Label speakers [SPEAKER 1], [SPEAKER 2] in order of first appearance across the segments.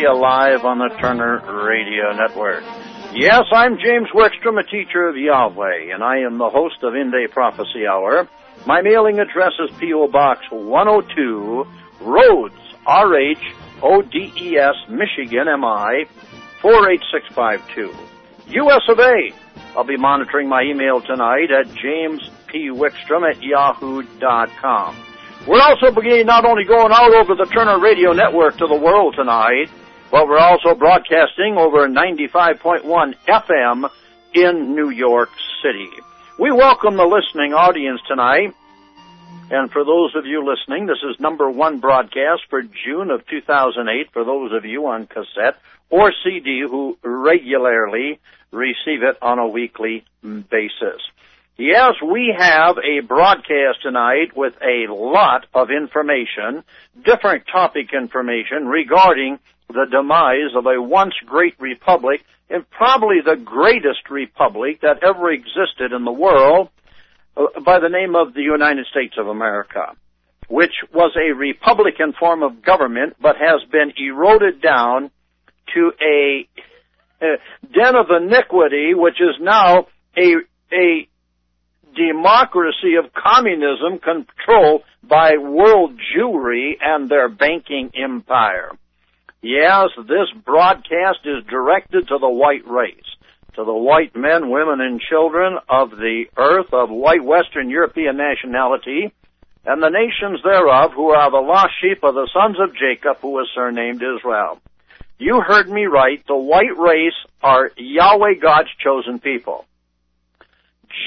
[SPEAKER 1] you live on the Turner Radio Network. Yes, I'm James Wickstrom, a teacher of Yahweh, and I am the host of End Day Prophecy Hour. My mailing address is P.O. Box 102, Rhodes, R-H-O-D-E-S, Michigan, M-I, 48652. U.S. of A. I'll be monitoring my email tonight at jamespwickstrom at yahoo.com. We're also beginning not only going out over the Turner Radio Network to the world tonight, but we're also broadcasting over 95.1 FM in New York City. We welcome the listening audience tonight. And for those of you listening, this is number one broadcast for June of 2008 for those of you on cassette or CD who regularly receive it on a weekly basis. Yes, we have a broadcast tonight with a lot of information, different topic information regarding the demise of a once great republic and probably the greatest republic that ever existed in the world uh, by the name of the United States of America, which was a republican form of government but has been eroded down to a, a den of iniquity which is now a, a democracy of communism controlled by world Jewry and their banking empire. Yes, this broadcast is directed to the white race, to the white men, women, and children of the earth of white Western European nationality, and the nations thereof who are the lost sheep of the sons of Jacob who was surnamed Israel. You heard me right, the white race are Yahweh God's chosen people.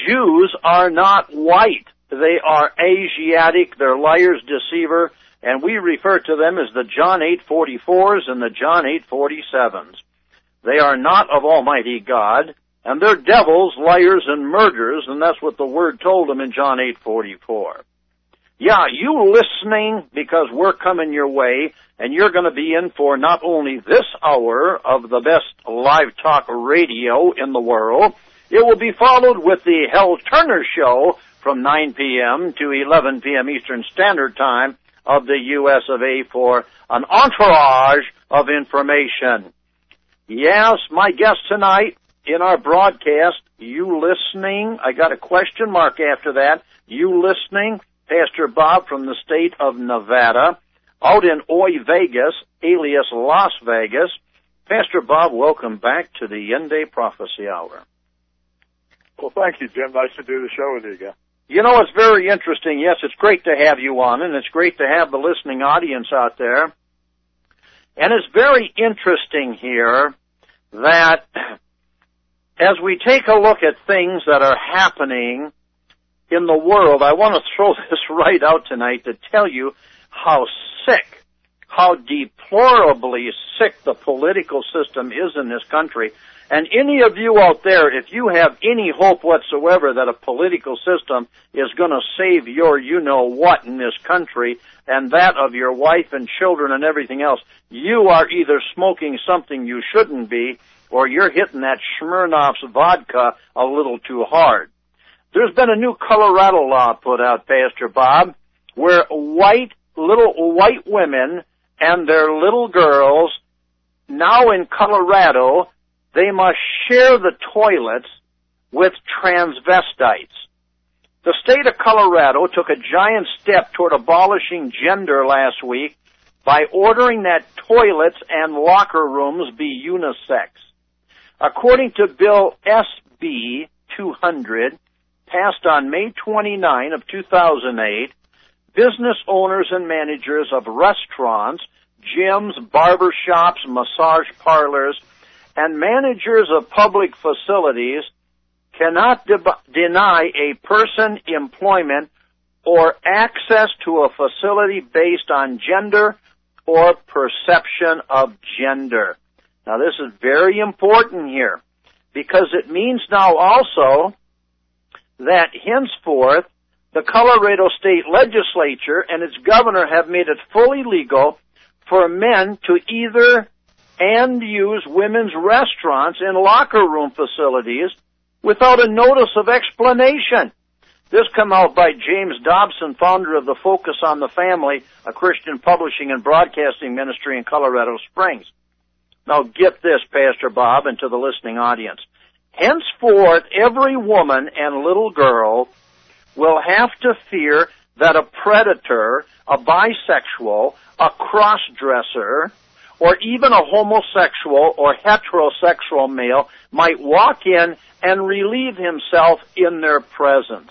[SPEAKER 1] Jews are not white. They are Asiatic, they're liars, deceiver, and we refer to them as the John 844s and the John 847s. They are not of Almighty God, and they're devils, liars, and murderers, and that's what the Word told them in John 844. Yeah, you listening because we're coming your way, and you're going to be in for not only this hour of the best live talk radio in the world, it will be followed with the Hal Turner Show from 9 p.m. to 11 p.m. Eastern Standard Time of the U.S. of A. for an entourage of information. Yes, my guest tonight in our broadcast, you listening, I got a question mark after that, you listening, Pastor Bob from the state of Nevada, out in Oy Vegas, alias Las Vegas. Pastor Bob, welcome back to the End Day Prophecy Hour.
[SPEAKER 2] Well, thank you, Jim. Nice to do the show with you again.
[SPEAKER 1] You know, it's very interesting. Yes, it's great to have you on, and it's great to have the listening audience out there. And it's very interesting here that as we take a look at things that are happening in the world, I want to throw this right out tonight to tell you how sick, how deplorably sick the political system is in this country. And any of you out there, if you have any hope whatsoever that a political system is going to save your you know what in this country and that of your wife and children and everything else, you are either smoking something you shouldn't be or you're hitting that Smirnoff's vodka a little too hard. There's been a new Colorado law put out, Pastor Bob, where white, little white women and their little girls now in Colorado they must share the toilets with transvestites. The state of Colorado took a giant step toward abolishing gender last week by ordering that toilets and locker rooms be unisex. According to Bill SB 200, passed on May 29 of 2008, business owners and managers of restaurants, gyms, barber shops, massage parlors, and managers of public facilities cannot de- deny a person employment or access to a facility based on gender or perception of gender. Now this is very important here because it means now also that henceforth the Colorado State Legislature and its governor have made it fully legal for men to either and use women's restaurants and locker room facilities without a notice of explanation. This come out by James Dobson, founder of the Focus on the Family, a Christian publishing and broadcasting ministry in Colorado Springs. Now get this, Pastor Bob, and to the listening audience. Henceforth, every woman and little girl will have to fear that a predator, a bisexual, a cross-dresser, or even a homosexual or heterosexual male might walk in and relieve himself in their presence.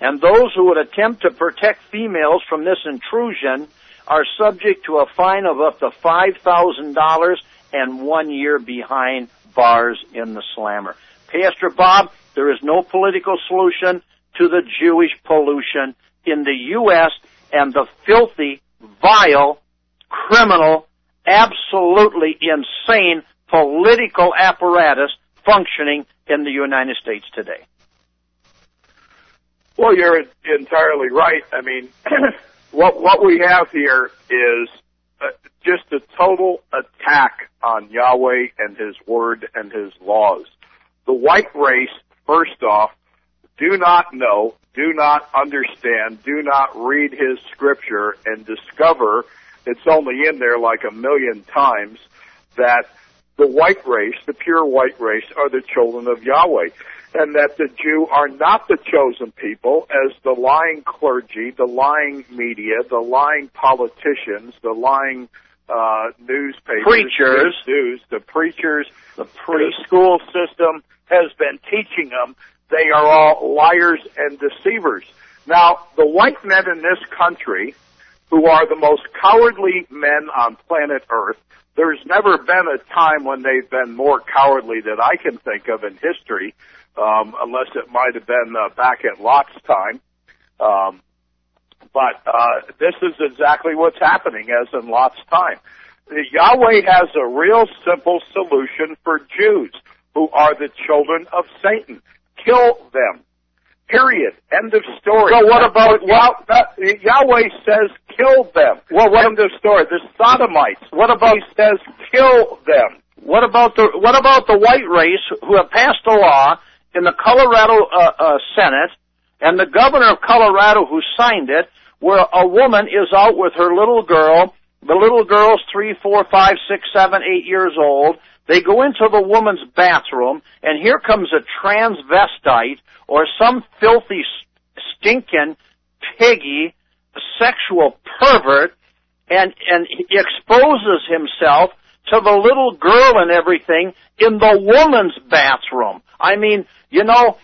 [SPEAKER 1] And those who would attempt to protect females from this intrusion are subject to a fine of up to $5,000 and one year behind bars in the slammer. Pastor Bob, there is no political solution to the Jewish pollution in the U.S. and the filthy, vile, criminal, absolutely insane political apparatus functioning in the United States today.
[SPEAKER 2] Well, you're entirely right. I mean, what what we have here is uh, just a total attack on Yahweh and His Word and His laws. The white race, first off, do not know, do not understand, do not read His Scripture and discover it's only in there like a million times that the white race, the pure white race, are the children of Yahweh. And that the Jew are not the chosen people as the lying clergy, the lying media, the lying politicians, the lying uh, newspapers,
[SPEAKER 1] preachers,
[SPEAKER 2] news, the preachers, the preschool system has been teaching them they are all liars and deceivers. Now, the white men in this country, who are the most cowardly men on planet Earth, there's never been a time when they've been more cowardly that I can think of in history, um, unless it might have been uh, back at Lot's time. Um, but uh, this is exactly what's happening as in Lot's time. Yahweh has a real simple solution for Jews who are the children of Satan. Kill them. Period. End of story.
[SPEAKER 1] So what about?
[SPEAKER 2] Yahweh says kill them.
[SPEAKER 1] Well, what
[SPEAKER 2] end of story? The Sodomites.
[SPEAKER 1] What about?
[SPEAKER 2] He says kill them.
[SPEAKER 1] What about the what about the white race who have passed a law in the Colorado uh, uh, Senate and the governor of Colorado who signed it, where a woman is out with her little girl. The little girl's three, four, five, six, seven, eight years old. They go into the woman's bathroom, and here comes a transvestite or some filthy, stinking, piggy, sexual pervert, and and he exposes himself to the little girl and everything in the woman's bathroom. I mean, you know,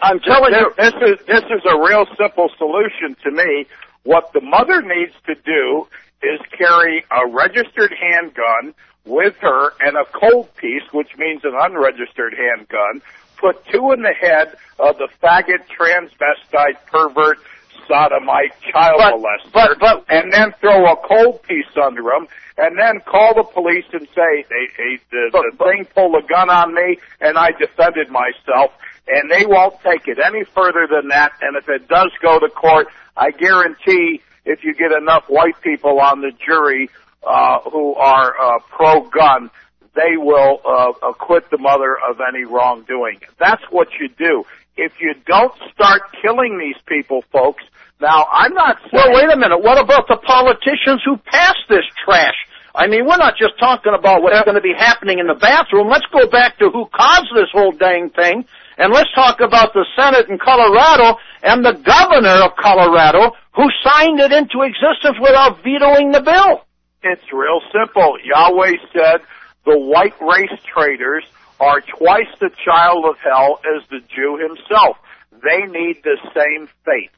[SPEAKER 1] I'm telling
[SPEAKER 2] this,
[SPEAKER 1] you,
[SPEAKER 2] this is this is a real simple solution to me. What the mother needs to do is carry a registered handgun with her and a cold piece, which means an unregistered handgun, put two in the head of the faggot, transvestite, pervert, sodomite, child
[SPEAKER 1] but,
[SPEAKER 2] molester,
[SPEAKER 1] but, but,
[SPEAKER 2] and then throw a cold piece under him, and then call the police and say, hey, hey, the,
[SPEAKER 1] but,
[SPEAKER 2] the thing pulled a gun on me, and I defended myself, and they won't take it any further than that, and if it does go to court, I guarantee if you get enough white people on the jury uh, who are uh, pro-gun, they will uh, acquit the mother of any wrongdoing. That's what you do. If you don't start killing these people, folks, now I'm not saying.
[SPEAKER 1] Well, wait a minute. What about the politicians who pass this trash? I mean, we're not just talking about what's going to be happening in the bathroom. Let's go back to who caused this whole dang thing, and let's talk about the Senate in Colorado and the governor of Colorado who signed it into existence without vetoing the bill.
[SPEAKER 2] It's real simple. Yahweh said the white race traders are twice the child of hell as the Jew himself. They need the same fate.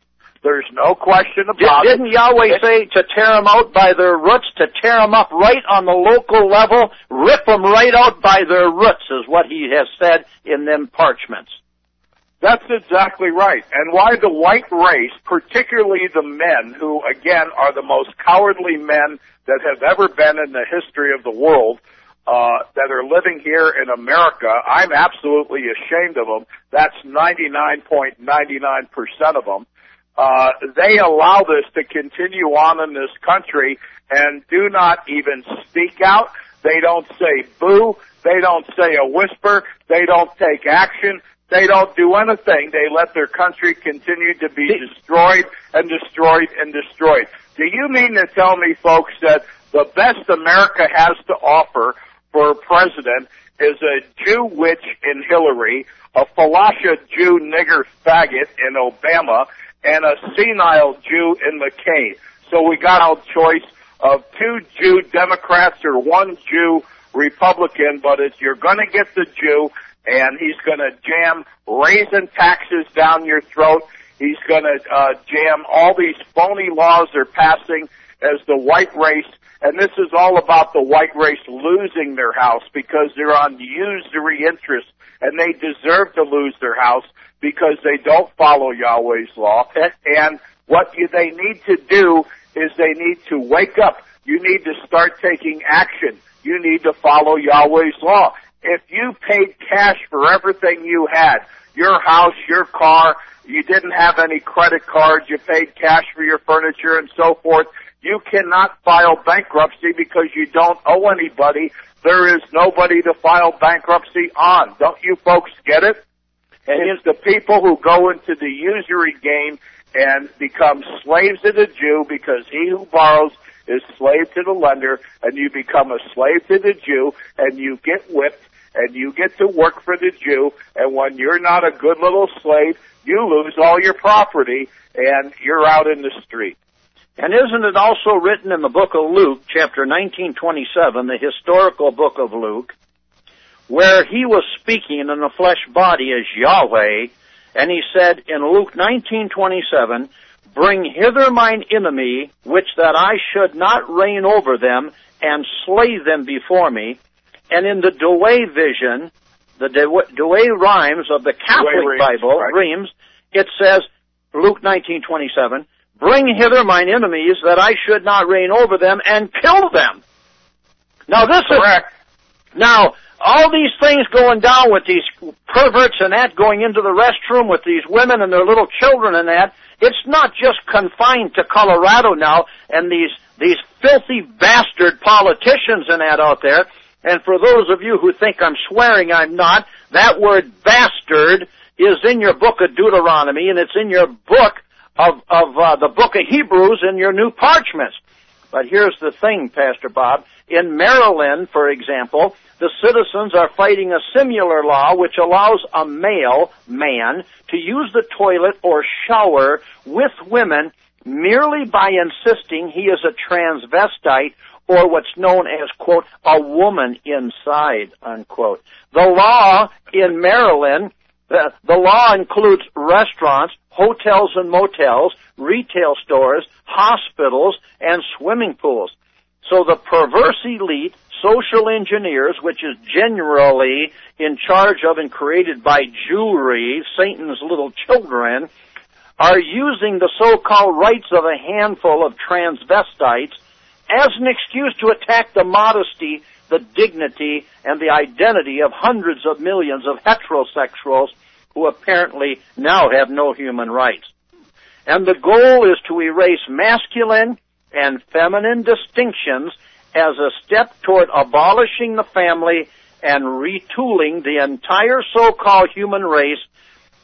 [SPEAKER 2] There's no question about
[SPEAKER 1] Did, Didn't Yahweh it. say to tear them out by their roots, to tear them up right on the local level, rip them right out by their roots is what he has said in them parchments.
[SPEAKER 2] That's exactly right. And why the white race, particularly the men who, again, are the most cowardly men that have ever been in the history of the world, uh, that are living here in America, I'm absolutely ashamed of them. That's 99.99% of them. Uh, they allow this to continue on in this country and do not even speak out. They don't say boo. They don't say a whisper. They don't take action. They don't do anything. They let their country continue to be destroyed and destroyed and destroyed. Do you mean to tell me, folks, that the best America has to offer for a president is a Jew witch in Hillary, a Falasha Jew nigger faggot in Obama, and a senile Jew in McCain. So we got a choice of two Jew Democrats or one Jew Republican, but if you're going to get the Jew, and he's going to jam raising taxes down your throat. He's going to uh, jam all these phony laws they're passing as the white race. And this is all about the white race losing their house because they're on usury interest and they deserve to lose their house because they don't follow Yahweh's law. And what they need to do is they need to wake up. You need to start taking action. You need to follow Yahweh's law if you paid cash for everything you had, your house, your car, you didn't have any credit cards, you paid cash for your furniture and so forth, you cannot file bankruptcy because you don't owe anybody. There is nobody to file bankruptcy on. Don't you folks get it? And it's the people who go into the usury game and become slaves of the Jew because he who borrows is slave to the lender and you become a slave to the Jew and you get whipped and you get to work for the Jew, and when you're not a good little slave, you lose all your property, and you're out in the street.
[SPEAKER 1] And isn't it also written in the book of Luke, chapter 1927, the historical book of Luke, where he was speaking in the flesh body as Yahweh, and he said in Luke 1927, Bring hither mine enemy, which that I should not reign over them, and slay them before me. And in the Douay vision, the Douay Rheims of the Catholic Bible, right. It says, Luke 19:27, "Bring hither mine enemies, that I should not reign over them, and kill them." Now this
[SPEAKER 2] Correct.
[SPEAKER 1] is now all these things going down with these perverts and that going into the restroom with these women and their little children and that. It's not just confined to Colorado now and these these filthy bastard politicians and that out there. And for those of you who think I'm swearing, I'm not. That word bastard is in your book of Deuteronomy, and it's in your book of, of uh, the book of Hebrews in your new parchments. But here's the thing, Pastor Bob. In Maryland, for example, the citizens are fighting a similar law which allows a male man to use the toilet or shower with women merely by insisting he is a transvestite or what's known as, quote, a woman inside, unquote. The law in Maryland, the, the law includes restaurants, hotels and motels, retail stores, hospitals, and swimming pools. So the perverse elite, social engineers, which is generally in charge of and created by Jewry, Satan's little children, are using the so-called rights of a handful of transvestites as an excuse to attack the modesty, the dignity, and the identity of hundreds of millions of heterosexuals who apparently now have no human rights. And the goal is to erase masculine and feminine distinctions as a step toward abolishing the family and retooling the entire so-called human race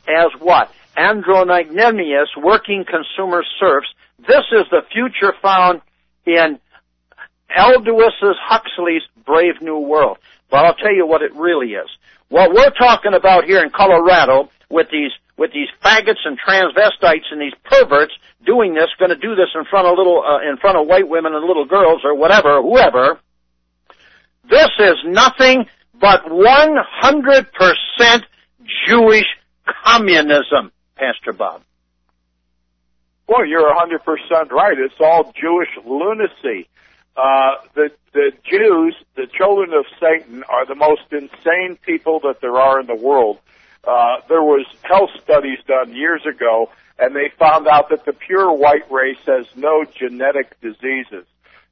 [SPEAKER 1] as what? Androgynous working consumer serfs. This is the future found in Aldous Huxley's Brave New World. But I'll tell you what it really is. What we're talking about here in Colorado with these with these faggots and transvestites and these perverts doing this, going to do this in front of little uh, in front of white women and little girls or whatever, whoever. This is nothing but 100% Jewish communism, Pastor Bob.
[SPEAKER 2] Well, you're 100% right. It's all Jewish lunacy. Uh, the the Jews, the children of Satan, are the most insane people that there are in the world. Uh, there was health studies done years ago, and they found out that the pure white race has no genetic diseases.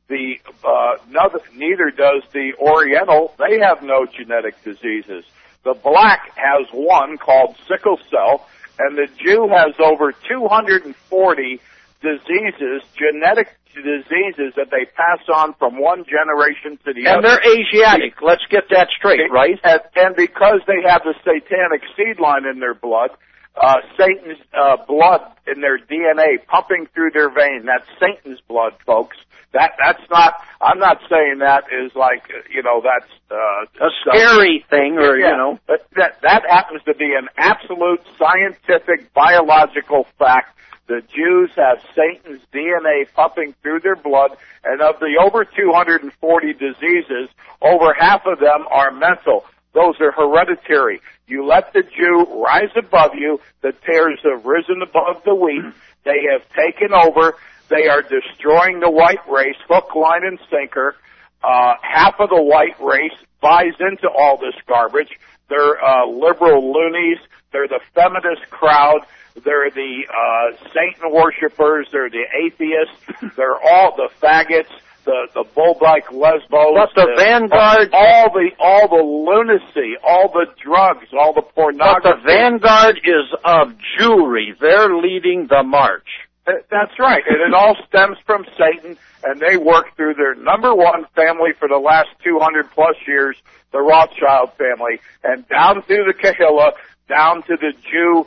[SPEAKER 2] The uh, neither, neither does the Oriental. They have no genetic diseases. The black has one called sickle cell, and the Jew has over 240 diseases, genetic diseases that they pass on from one generation to the
[SPEAKER 1] and
[SPEAKER 2] other.
[SPEAKER 1] And they're Asiatic. Let's get that straight, right?
[SPEAKER 2] And, and because they have the satanic seed line in their blood, uh, Satan's uh, blood in their DNA pumping through their vein. That's Satan's blood, folks. That that's not. I'm not saying that is like you know that's uh,
[SPEAKER 1] a scary thing, or
[SPEAKER 2] yeah,
[SPEAKER 1] you know
[SPEAKER 2] but that that happens to be an absolute scientific biological fact. The Jews have Satan's DNA pumping through their blood, and of the over 240 diseases, over half of them are mental. Those are hereditary. You let the Jew rise above you. The tares have risen above the wheat. They have taken over. They are destroying the white race, hook, line, and sinker. Uh, half of the white race buys into all this garbage. They're uh, liberal loonies. They're the feminist crowd. They're the uh, Satan worshippers. They're the atheists. They're all the faggots the the Bulldike lesbos,
[SPEAKER 1] but the, the vanguard,
[SPEAKER 2] all the all the lunacy, all the drugs, all the pornography.
[SPEAKER 1] But the vanguard is of Jewry. They're leading the march.
[SPEAKER 2] That's right, and it all stems from Satan, and they work through their number one family for the last 200 plus years, the Rothschild family, and down through the Kahilla, down to the Jew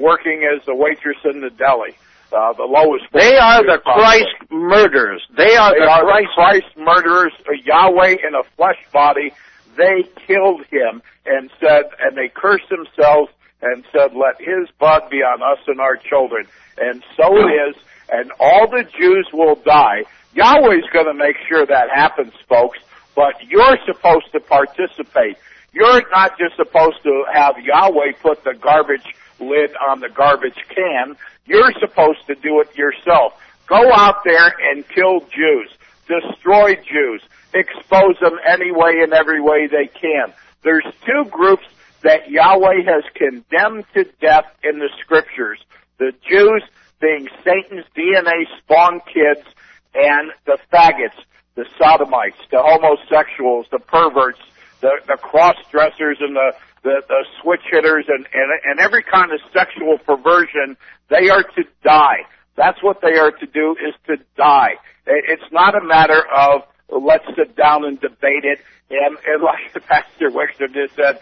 [SPEAKER 2] working as the waitress in the deli uh, the lowest.
[SPEAKER 1] They are the Christ murderers. They are,
[SPEAKER 2] they
[SPEAKER 1] the,
[SPEAKER 2] are
[SPEAKER 1] Christ...
[SPEAKER 2] the Christ murderers. Yahweh in a flesh body. They killed him and said, and they cursed themselves and said, "Let His blood be on us and our children." And so it is. And all the Jews will die. Yahweh's going to make sure that happens, folks. But you're supposed to participate. You're not just supposed to have Yahweh put the garbage lid on the garbage can. You're supposed to do it yourself. Go out there and kill Jews. Destroy Jews. Expose them any way and every way they can. There's two groups that Yahweh has condemned to death in the scriptures. The Jews being Satan's DNA spawn kids and the faggots, the sodomites, the homosexuals, the perverts, the, the cross dressers and the, the, the switch hitters and, and, and every kind of sexual perversion they are to die. That's what they are to do is to die. It's not a matter of let's sit down and debate it. And, and like the Pastor Wickstrom just said,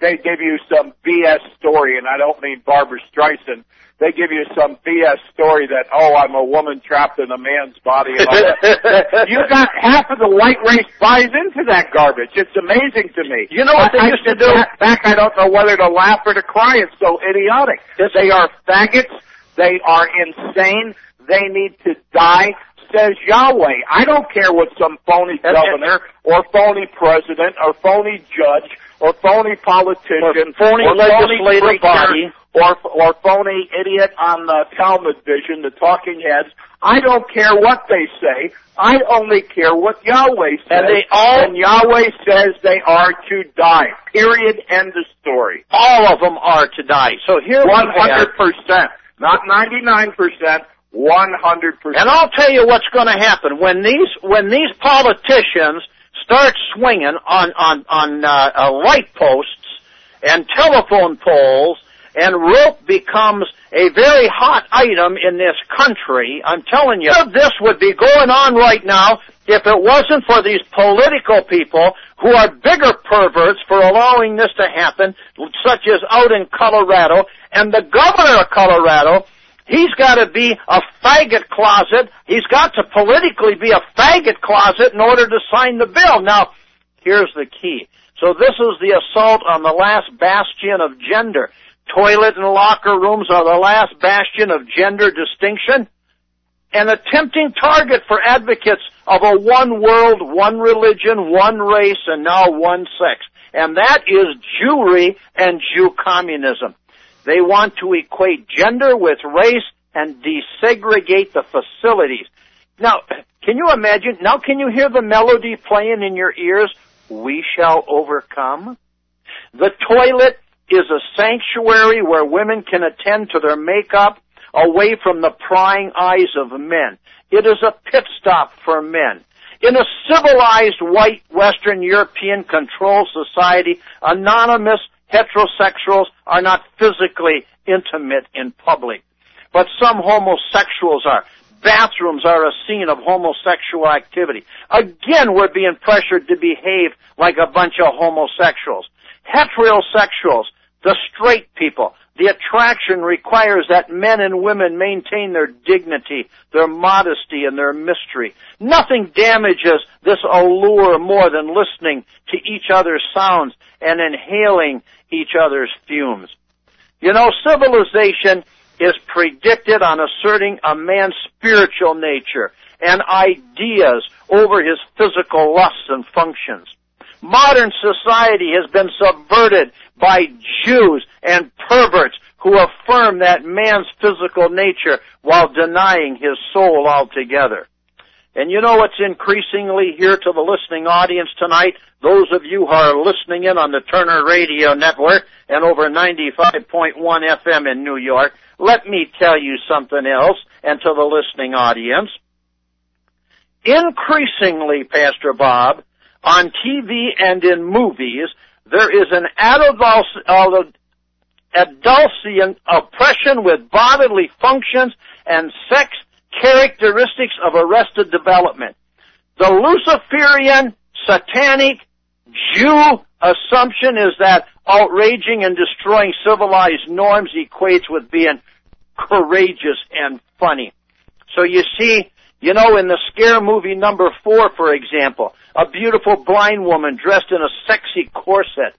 [SPEAKER 2] they give you some BS story, and I don't mean Barbara Streisand. They give you some BS story that, oh, I'm a woman trapped in a man's body. And all that. you got half of the white race buys into that garbage. It's amazing to me.
[SPEAKER 1] You know what they
[SPEAKER 2] I,
[SPEAKER 1] used
[SPEAKER 2] I
[SPEAKER 1] to do?
[SPEAKER 2] Back, I don't know whether to laugh or to cry. It's so idiotic. They are faggots. They are insane. They need to die says Yahweh. I don't care what some phony governor or phony president or phony judge or phony politician
[SPEAKER 1] or phony
[SPEAKER 2] or
[SPEAKER 1] legislative body
[SPEAKER 2] or or phony idiot on the Talmud Vision, the talking heads. I don't care what they say. I only care what Yahweh says.
[SPEAKER 1] And they all
[SPEAKER 2] and Yahweh says they are to die. Period. End of story.
[SPEAKER 1] All of them are to die. So here
[SPEAKER 2] one hundred percent, not ninety nine percent. One hundred percent.
[SPEAKER 1] And I'll tell you what's going to happen when these when these politicians start swinging on on on uh, uh, light posts and telephone poles, and rope becomes a very hot item in this country. I'm telling you, this would be going on right now if it wasn't for these political people who are bigger perverts for allowing this to happen, such as out in Colorado, and the governor of Colorado He's got to be a faggot closet. He's got to politically be a faggot closet in order to sign the bill. Now, here's the key. So this is the assault on the last bastion of gender. Toilet and locker rooms are the last bastion of gender distinction. An tempting target for advocates of a one world, one religion, one race, and now one sex. And that is Jewry and Jew communism. They want to equate gender with race and desegregate the facilities. Now, can you imagine? Now can you hear the melody playing in your ears? We shall overcome. The toilet is a sanctuary where women can attend to their makeup away from the prying eyes of men. It is a pit stop for men. In a civilized white Western European controlled society, anonymous heterosexuals are not physically intimate in public. but some homosexuals are. Bathrooms are a scene of homosexual activity. Again, we're being pressured to behave like a bunch of homosexuals. Heterosexuals, the straight people, the attraction requires that men and women maintain their dignity, their modesty, and their mystery. Nothing damages this allure more than listening to each other's sounds and inhaling each other's fumes. You know, civilization is predicted on asserting a man's spiritual nature and ideas over his physical lusts and functions. Modern society has been subverted by Jews and perverts who affirm that man's physical nature while denying his soul altogether. And you know what's increasingly here to the listening audience tonight? Those of you who are listening in on the Turner Radio Network and over 95.1 FM in New York, let me tell you something else and to the listening audience. Increasingly, Pastor Bob, on TV and in movies, there is an Adulcian uh, oppression with bodily functions and sex characteristics of arrested development. The Luciferian, satanic, Jew assumption is that outraging and destroying civilized norms equates with being courageous and funny. So you see, you know, in the scare movie number four, for example, a beautiful blind woman dressed in a sexy corset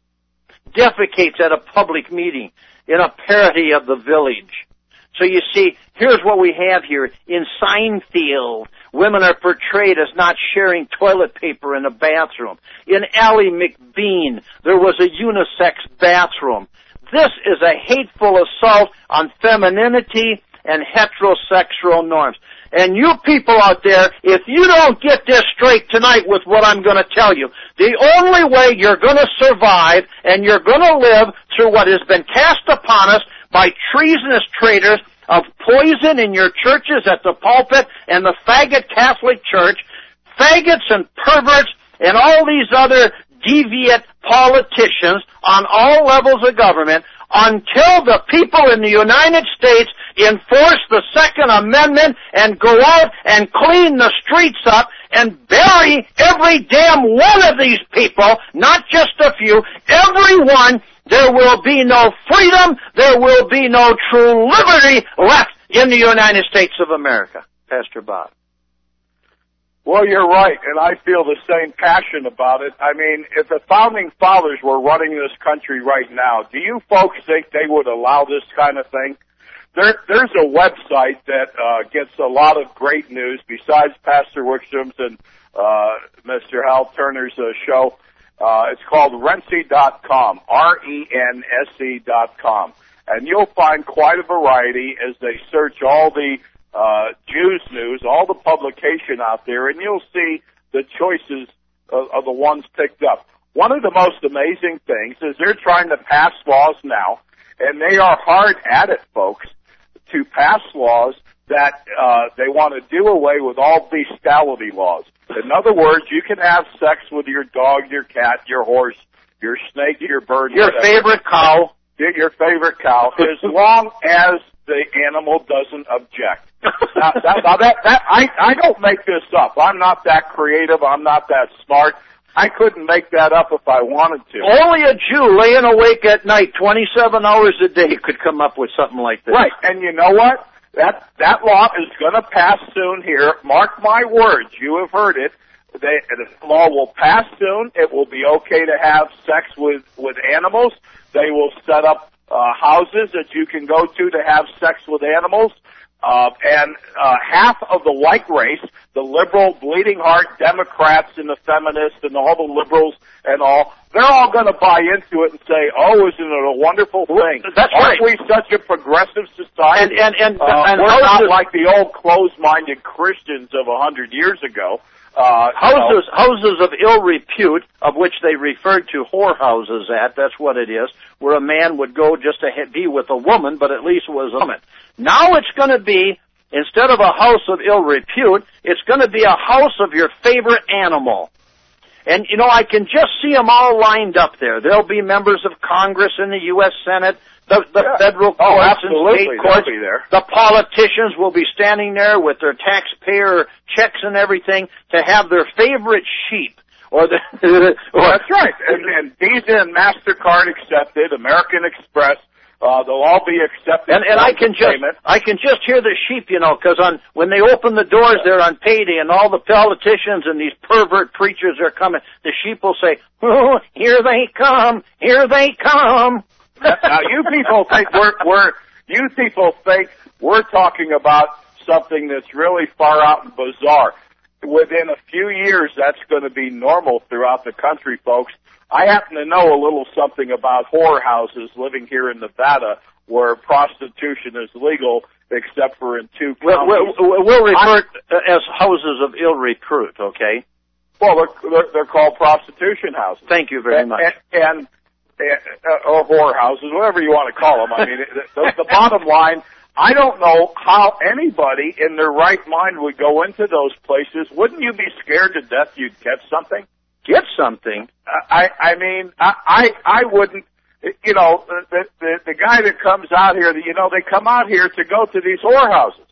[SPEAKER 1] defecates at a public meeting in a parody of the village. So you see, here's what we have here. In Seinfeld, women are portrayed as not sharing toilet paper in a bathroom. In Ally McBeal, there was a unisex bathroom. This is a hateful assault on femininity and heterosexual norms. And you people out there, if you don't get this straight tonight with what I'm going to tell you, the only way you're going to survive and you're going to live through what has been cast upon us by treasonous traitors of poison in your churches at the pulpit and the faggot Catholic Church, faggots and perverts and all these other deviant politicians on all levels of government until the people in the United States enforce the Second Amendment and go out and clean the streets up and bury every damn one of these people, not just a few, every one, there will be no freedom, there will be no true liberty left in the United States of America. Pastor Bob.
[SPEAKER 2] Well, you're right, and I feel the same passion about it. I mean, if the founding fathers were running this country right now, do you folks think they would allow this kind of thing? There, there's a website that uh, gets a lot of great news besides Pastor Wickstrom's and uh, Mr. Hal Turner's uh, show. Uh, it's called Rense.com, R-E-N-S-E dot com. And you'll find quite a variety as they search all the uh, Jews news, all the publication out there, and you'll see the choices of, of the ones picked up. One of the most amazing things is they're trying to pass laws now, and they are hard at it, folks, to pass laws that uh, they want to do away with all bestiality laws. In other words, you can have sex with your dog, your cat, your horse, your snake, your bird,
[SPEAKER 1] your
[SPEAKER 2] whatever.
[SPEAKER 1] favorite cow,
[SPEAKER 2] your favorite cow, as long as the animal doesn't object. now, that, now that, that I, I don't make this up. I'm not that creative. I'm not that smart. I couldn't make that up if I wanted to.
[SPEAKER 1] Only a Jew laying awake at night 27 hours a day could come up with something like this.
[SPEAKER 2] Right, and you know what? That that law is going to pass soon here. Mark my words. You have heard it. They, the law will pass soon. It will be okay to have sex with with animals. They will set up uh, houses that you can go to to have sex with animals. Uh, and uh, half of the white race, the liberal, bleeding heart Democrats and the feminists and all the liberals and all, they're all going to buy into it and say, "Oh, isn't it a wonderful thing?
[SPEAKER 1] That's
[SPEAKER 2] Aren't
[SPEAKER 1] right.
[SPEAKER 2] we such a progressive society?
[SPEAKER 1] And and and,
[SPEAKER 2] Uh,
[SPEAKER 1] and
[SPEAKER 2] we're not like the old closed-minded Christians of a hundred years ago." Uh, you know,
[SPEAKER 1] houses houses of ill repute, of which they referred to whorehouses at. That's what it is, where a man would go just to be with a woman, but at least was a woman. Now it's going to be instead of a house of ill repute, it's going to be a house of your favorite animal. And you know, I can just see them all lined up there. There'll be members of Congress and the U.S. Senate the, the
[SPEAKER 2] Yeah.
[SPEAKER 1] federal
[SPEAKER 2] Oh,
[SPEAKER 1] courts and state courts.
[SPEAKER 2] There.
[SPEAKER 1] The politicians will be standing there with their taxpayer checks and everything to have their favorite sheep or the or,
[SPEAKER 2] That's right. And, and Visa and Mastercard accepted. American Express. Uh, they'll all be accepted.
[SPEAKER 1] And and I can just
[SPEAKER 2] payment.
[SPEAKER 1] I can just hear the sheep, you know, because on when they open the doors there on payday, and all the politicians and these pervert preachers are coming, the sheep will say, "Oh, here they come, here they come."
[SPEAKER 2] Now you people think we're we're you people think we're talking about something that's really far out and bizarre. Within a few years, that's going to be normal throughout the country, folks. I happen to know a little something about whorehouses living here in Nevada, where prostitution is legal, except for in two
[SPEAKER 1] We'll, we'll, we'll refer to as houses of ill repute. Okay.
[SPEAKER 2] Well, they're, they're, they're called prostitution houses.
[SPEAKER 1] Thank you very much.
[SPEAKER 2] And, and, and uh, Uh, or whorehouses, whatever you want to call them. I mean, the, the, bottom line, I don't know how anybody in their right mind would go into those places. Wouldn't you be scared to death you'd catch something?
[SPEAKER 1] Get something.
[SPEAKER 2] I, I mean, I, I, I wouldn't. You know, the, the the guy that comes out here, you know, they come out here to go to these whorehouses.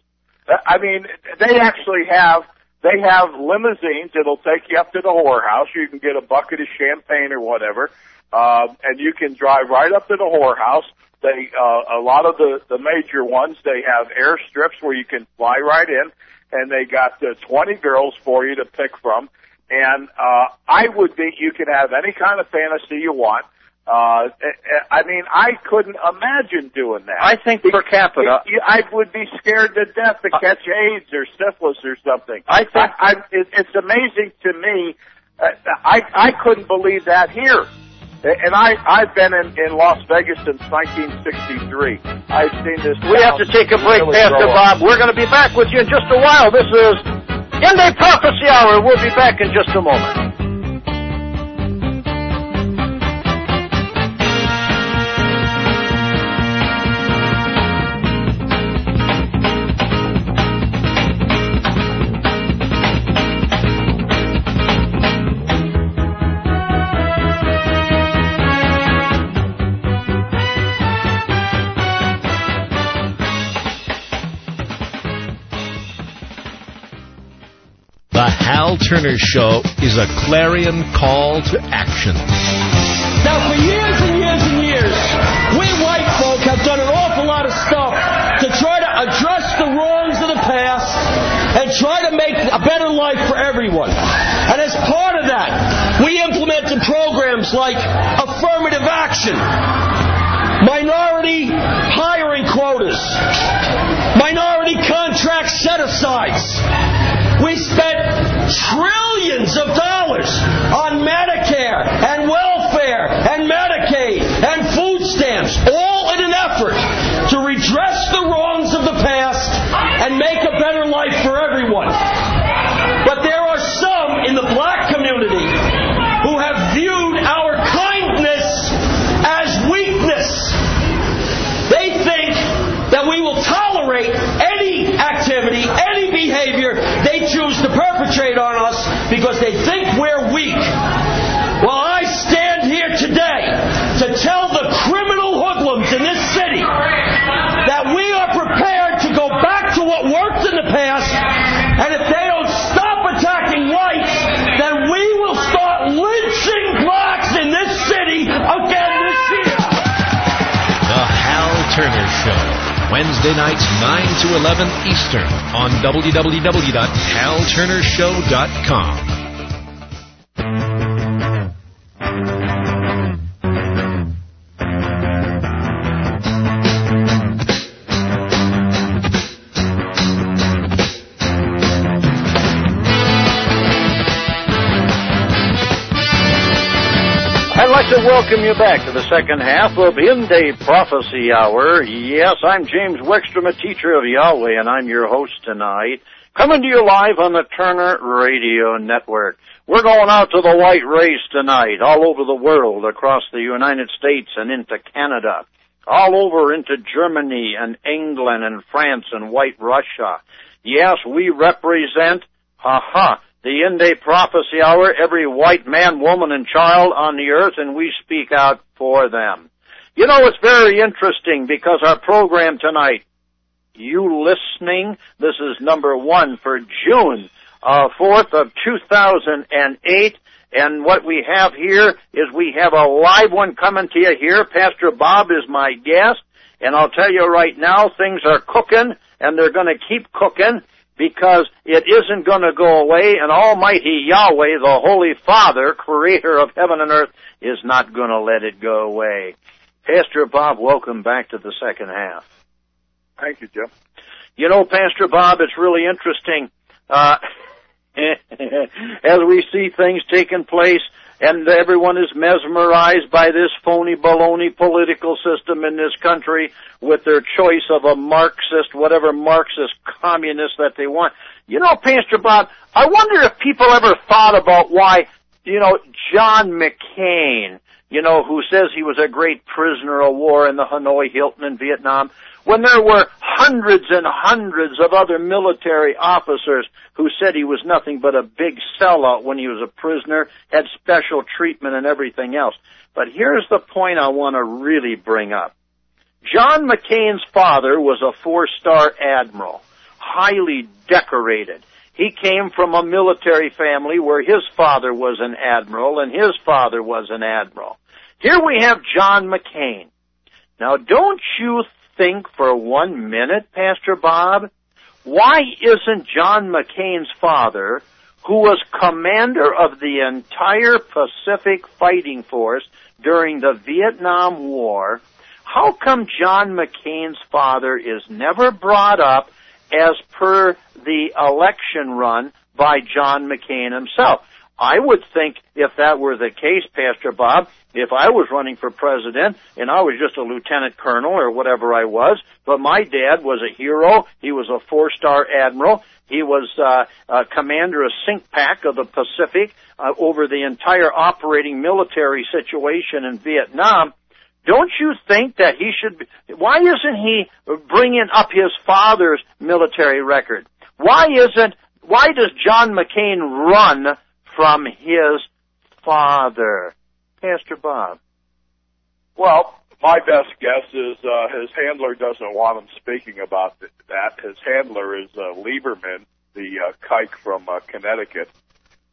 [SPEAKER 2] Uh, I mean, they actually have they have limousines that'll take you up to the whorehouse. You can get a bucket of champagne or whatever, um, and you can drive right up to the whorehouse. They uh, a lot of the the major ones they have airstrips where you can fly right in, and they got uh, 20 girls for you to pick from. And uh, I would think you can have any kind of fantasy you want. Uh, I mean, I couldn't imagine doing that.
[SPEAKER 1] I think per capita.
[SPEAKER 2] You- I would be scared to death to catch AIDS or syphilis or something.
[SPEAKER 1] I think-
[SPEAKER 2] I, I, it, it's amazing to me. Uh, I I couldn't believe that here, and I I've been in, in Las Vegas since 1963. I've seen this.
[SPEAKER 1] We have to take a break,
[SPEAKER 2] really
[SPEAKER 1] Pastor. Bob. We're going to be back with you in just a while. This is End Day Prophecy Hour. We'll be back in just a moment.
[SPEAKER 3] Hal Turner Show is a clarion call to action.
[SPEAKER 4] Now, for years and years and years, we white folk have done an awful lot of stuff to try to address the wrongs of the past and try to make a better life for everyone. And as part of that, we implemented programs like affirmative action, minority hiring quotas, minority contract set-asides. We spent trillions of dollars on Medicare and welfare and Medicaid and food stamps, all in an effort to redress the wrongs of the past and make a better life for everyone. But there are some in the black community who have viewed our kindness as weakness. They think that we will tolerate any activity, any behavior they choose to perpetrate on us because they think we're weak. Well, I stand here today to tell the
[SPEAKER 3] Wednesday nights 9 to 11 Eastern on www.halturnershow.com.
[SPEAKER 1] to welcome you back to the second half of End Day Prophecy Hour. Yes, I'm James Wickstrom, a teacher of Yahweh, and I'm your host tonight. Coming to you live on the Turner Radio Network. We're going out to the white race tonight, all over the world, across the United States and into Canada, all over into Germany and England and France and white Russia. Yes, we represent, ha the End Day Prophecy Hour, every white man, woman, and child on the earth, and we speak out for them. You know, it's very interesting because our program tonight, you listening, this is number one for June uh, 4th of 2008. And what we have here is we have a live one coming to you here. Pastor Bob is my guest. And I'll tell you right now, things are cooking and they're going to keep cooking because it isn't going to go away and Almighty Yahweh, the Holy Father, creator of heaven and earth, is not going to let it go away. Pastor Bob, welcome back to the second half.
[SPEAKER 2] Thank you, Jim.
[SPEAKER 1] You know, Pastor Bob, it's really interesting. Uh, as we see things taking place and everyone is mesmerized by this phony baloney political system in this country with their choice of a Marxist, whatever Marxist communist that they want. You know, Pastor Bob, I wonder if people ever thought about why, you know, John McCain, you know, who says he was a great prisoner of war in the Hanoi Hilton in Vietnam, when there were hundreds and hundreds of other military officers who said he was nothing but a big sellout when he was a prisoner, had special treatment and everything else. But here's the point I want to really bring up. John McCain's father was a four-star admiral, highly decorated. He came from a military family where his father was an admiral and his father was an admiral. Here we have John McCain. Now don't you think for one minute, Pastor Bob, why isn't John McCain's father, who was commander of the entire Pacific Fighting Force during the Vietnam War, how come John McCain's father is never brought up as per the election run by John McCain himself? I would think if that were the case, Pastor Bob, if I was running for president and I was just a lieutenant colonel or whatever I was, but my dad was a hero, he was a four-star admiral, he was uh, commander of CINCPAC of the Pacific uh, over the entire operating military situation in Vietnam. Don't you think that he should? Be, why isn't he bringing up his father's military record? Why isn't? Why does John McCain run from his father. Pastor Bob.
[SPEAKER 2] Well, my best guess is uh, his handler doesn't want him speaking about that. His handler is uh, Lieberman, the uh, kike from uh, Connecticut,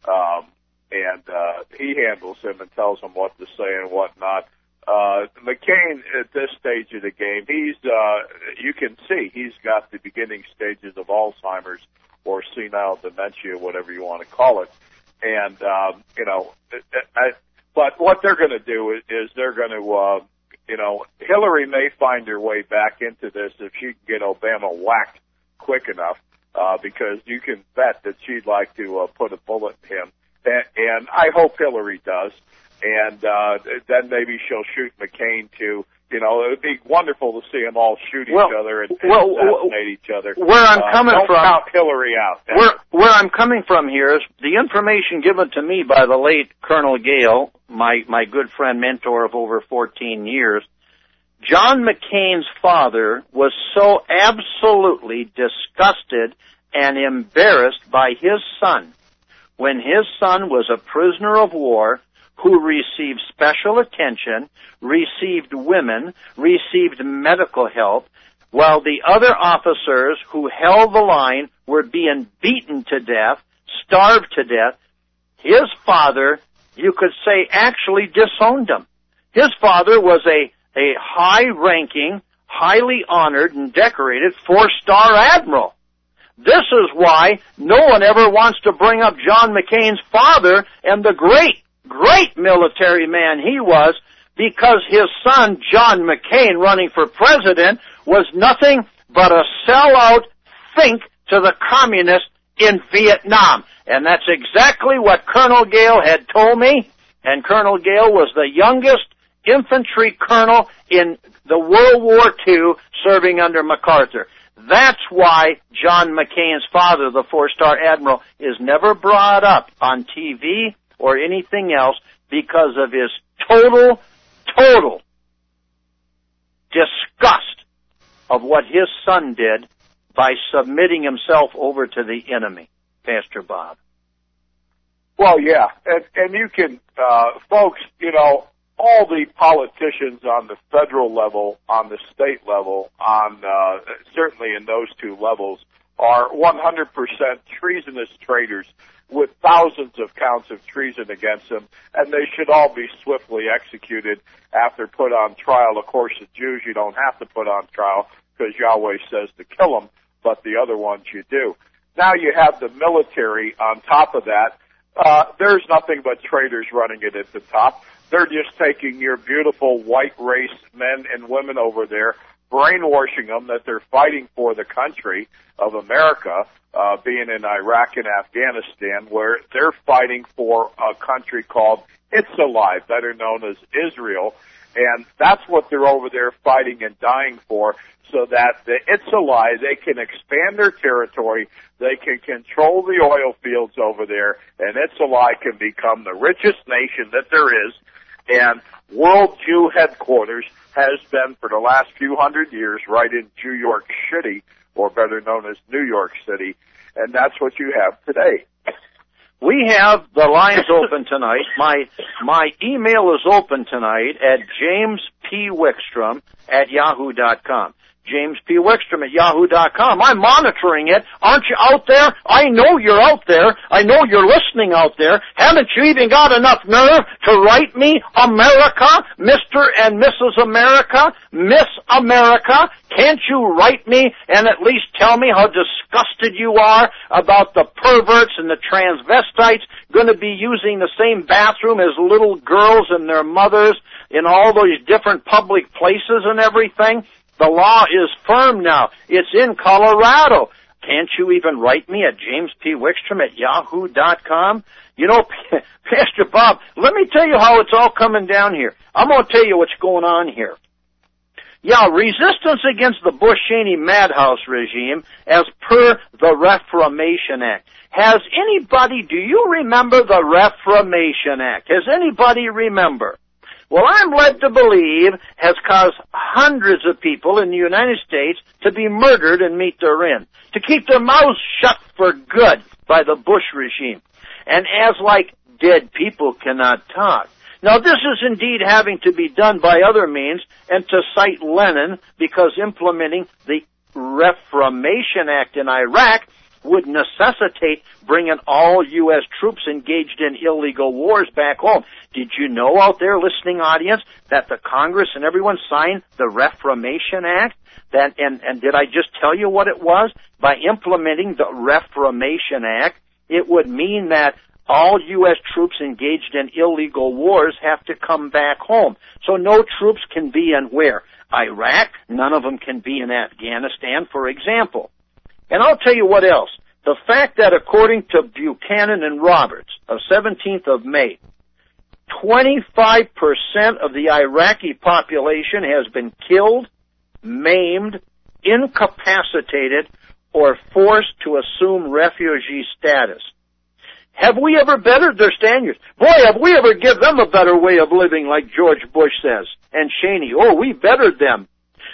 [SPEAKER 2] um, and uh, he handles him and tells him what to say and what not. Uh, McCain at this stage of the game, he's uh, you can see he's got the beginning stages of Alzheimer's or senile dementia, whatever you want to call it and um, you know, I, but what they're going to do is, is they're going to, uh, you know, Hillary may find her way back into this if she can get Obama whacked quick enough, uh, because you can bet that she'd like to uh, put a bullet in him, and, and I hope Hillary does, and uh, then maybe she'll shoot McCain too you know, it would be wonderful to see them all shoot each
[SPEAKER 1] well,
[SPEAKER 2] other and, and
[SPEAKER 1] well,
[SPEAKER 2] assassinate each other.
[SPEAKER 1] Where I'm
[SPEAKER 2] uh,
[SPEAKER 1] coming
[SPEAKER 2] don't
[SPEAKER 1] from,
[SPEAKER 2] count Hillary out.
[SPEAKER 1] Where where I'm coming from here is the information given to me by the late Colonel Gale, my my good friend mentor of over 14 years. John McCain's father was so absolutely disgusted and embarrassed by his son when his son was a prisoner of war who received special attention, received women, received medical help, while the other officers who held the line were being beaten to death, starved to death. His father, you could say, actually disowned him. His father was a, a high-ranking, highly honored and decorated four-star admiral. This is why no one ever wants to bring up John McCain's father and the great great military man he was because his son, John McCain, running for president, was nothing but a sellout think to the communists in Vietnam. And that's exactly what Colonel Gale had told me. And Colonel Gale was the youngest infantry colonel in the World War II serving under MacArthur. That's why John McCain's father, the four-star admiral, is never brought up on TV or anything else because of his total, total disgust of what his son did by submitting himself over to the enemy, Pastor Bob.
[SPEAKER 2] Well, yeah, and, and you can, uh, folks, you know, all the politicians on the federal level, on the state level, on uh, certainly in those two levels, are 100% treasonous traitors with thousands of counts of treason against them, and they should all be swiftly executed after put on trial. Of course, the Jews you don't have to put on trial because Yahweh says to kill them, but the other ones you do. Now you have the military on top of that. Uh, there's nothing but traitors running it at the top. They're just taking your beautiful white race men and women over there, brainwashing them that they're fighting for the country of America, uh, being in Iraq and Afghanistan, where they're fighting for a country called Itzalai, better known as Israel. And that's what they're over there fighting and dying for so that the Itzalai, they can expand their territory, they can control the oil fields over there, and Itzalai can become the richest nation that there is, and World Jew headquarters has been for the last few hundred years right in New York City, or better known as New York City, and that's what you have today.
[SPEAKER 1] We have the lines open tonight. My my email is open tonight at James P. Wickstrom at yahoo.com. James P. Wickstrom at yahoo.com. I'm monitoring it. Aren't you out there? I know you're out there. I know you're listening out there. Haven't you even got enough nerve to write me America, Mr. and Mrs. America, Miss America? Can't you write me and at least tell me how disgusted you are about the perverts and the transvestites going to be using the same bathroom as little girls and their mothers in all those different public places and everything? The law is firm now. It's in Colorado. Can't you even write me at James P. Wickstrom at yahoo.com? You know, Pastor Bob, let me tell you how it's all coming down here. I'm going to tell you what's going on here. Yeah, resistance against the Bush-Cheney madhouse regime as per the Reformation Act. Has anybody, do you remember the Reformation Act? Has anybody remember? Well, I'm led to believe has caused hundreds of people in the United States to be murdered and meet their end, to keep their mouths shut for good by the Bush regime. And as like dead people cannot talk. Now this is indeed having to be done by other means and to cite Lenin because implementing the Reformation Act in Iraq would necessitate bringing all U.S. troops engaged in illegal wars back home. Did you know out there, listening audience, that the Congress and everyone signed the Reformation Act? That, and, and did I just tell you what it was? By implementing the Reformation Act, it would mean that all U.S. troops engaged in illegal wars have to come back home. So no troops can be in where? Iraq. None of them can be in Afghanistan, for example. And I'll tell you what else. The fact that according to Buchanan and Roberts of 17th of May, 25% of the Iraqi population has been killed, maimed, incapacitated, or forced to assume refugee status. Have we ever bettered their standards? Boy, have we ever given them a better way of living like George Bush says. And Cheney, oh, we bettered them.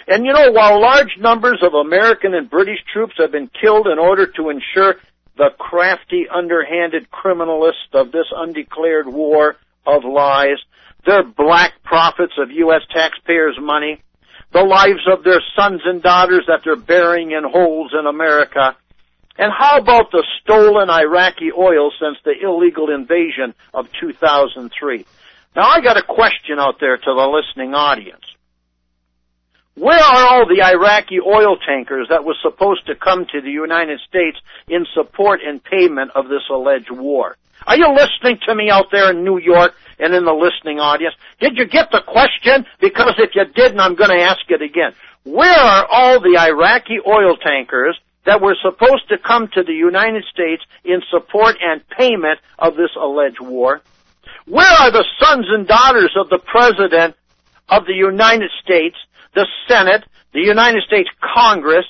[SPEAKER 1] And you know, while large numbers of American and British troops have been killed in order to ensure the crafty, underhanded criminalists of this undeclared war of lies, they're black profits of U.S. taxpayers' money, the lives of their sons and daughters that they're burying in holes in America. And how about the stolen Iraqi oil since the illegal invasion of 2003? Now I got a question out there to the listening audience. Where are all the Iraqi oil tankers that were supposed to come to the United States in support and payment of this alleged war? Are you listening to me out there in New York and in the listening audience? Did you get the question? Because if you didn't, I'm going to ask it again. Where are all the Iraqi oil tankers that were supposed to come to the United States in support and payment of this alleged war? Where are the sons and daughters of the President of the United States the Senate, the United States Congress,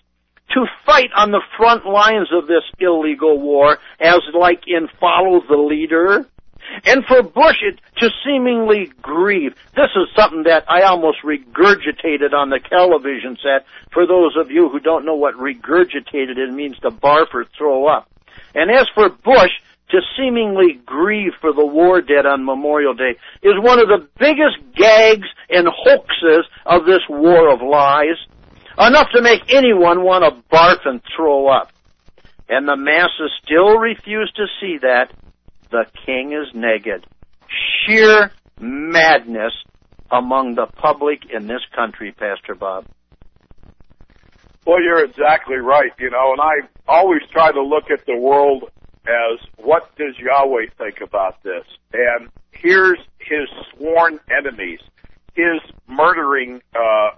[SPEAKER 1] to fight on the front lines of this illegal war as like in follow the leader. And for Bush to seemingly grieve. This is something that I almost regurgitated on the television set for those of you who don't know what regurgitated it means to barf or throw up. And as for Bush to seemingly grieve for the war dead on Memorial Day is one of the biggest gags and hoaxes of this war of lies. Enough to make anyone want to barf and throw up. And the masses still refuse to see that. The king is naked. Sheer madness among the public in this country, Pastor Bob.
[SPEAKER 2] Well, you're exactly right, you know, and I always try to look at the world as what does Yahweh think about this? And here's his sworn enemies, his murdering, uh,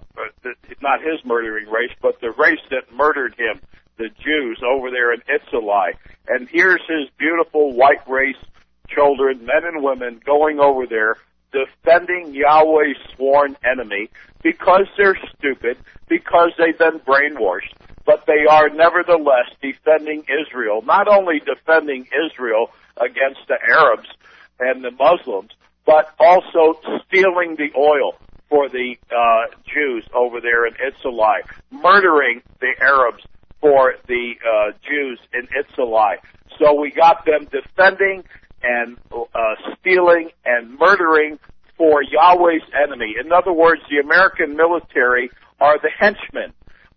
[SPEAKER 2] not his murdering race, but the race that murdered him, the Jews over there in Itzalai. And here's his beautiful white race children, men and women going over there defending Yahweh's sworn enemy because they're stupid, because they've been brainwashed, but they are nevertheless defending Israel, not only defending Israel against the Arabs and the Muslims, but also stealing the oil for the uh, Jews over there in Itzalai, murdering the Arabs for the uh, Jews in Itzalai. So we got them defending and uh, stealing and murdering for Yahweh's enemy. In other words, the American military are the henchmen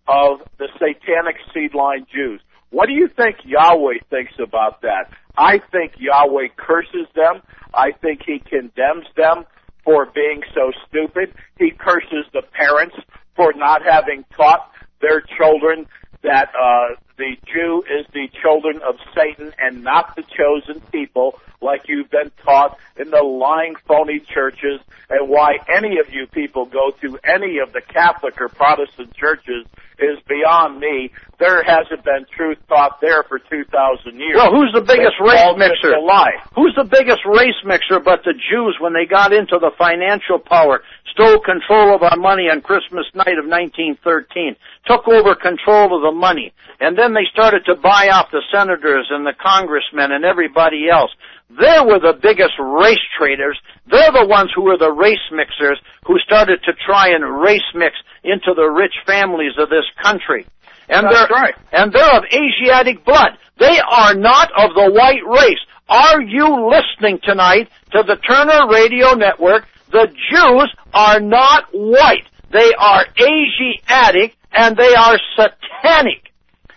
[SPEAKER 2] of the satanic seedline Jews. What do you think Yahweh thinks about that? I think Yahweh curses them. I think he condemns them for being so stupid. He curses the parents for not having taught their children that uh, the Jew is the children of Satan and not the chosen people, like you've been taught in the lying, phony churches, and why any of you people go to any of the Catholic or Protestant churches is beyond me. There hasn't been truth taught there for 2,000 years.
[SPEAKER 1] Well, who's the biggest race mixer? Who's the biggest race mixer but the Jews when they got into the financial power, stole control of our money on Christmas night of 1913, took over control of the money, and then they started to buy off the senators and the congressmen and everybody else. They were the biggest race traders. They're the ones who were the race mixers who started to try and race mix into the rich families of this country. And
[SPEAKER 2] That's
[SPEAKER 1] they're,
[SPEAKER 2] right.
[SPEAKER 1] and they're of Asiatic blood. They are not of the white race. Are you listening tonight to the Turner Radio Network? The Jews are not white. They are Asiatic and they are satanic.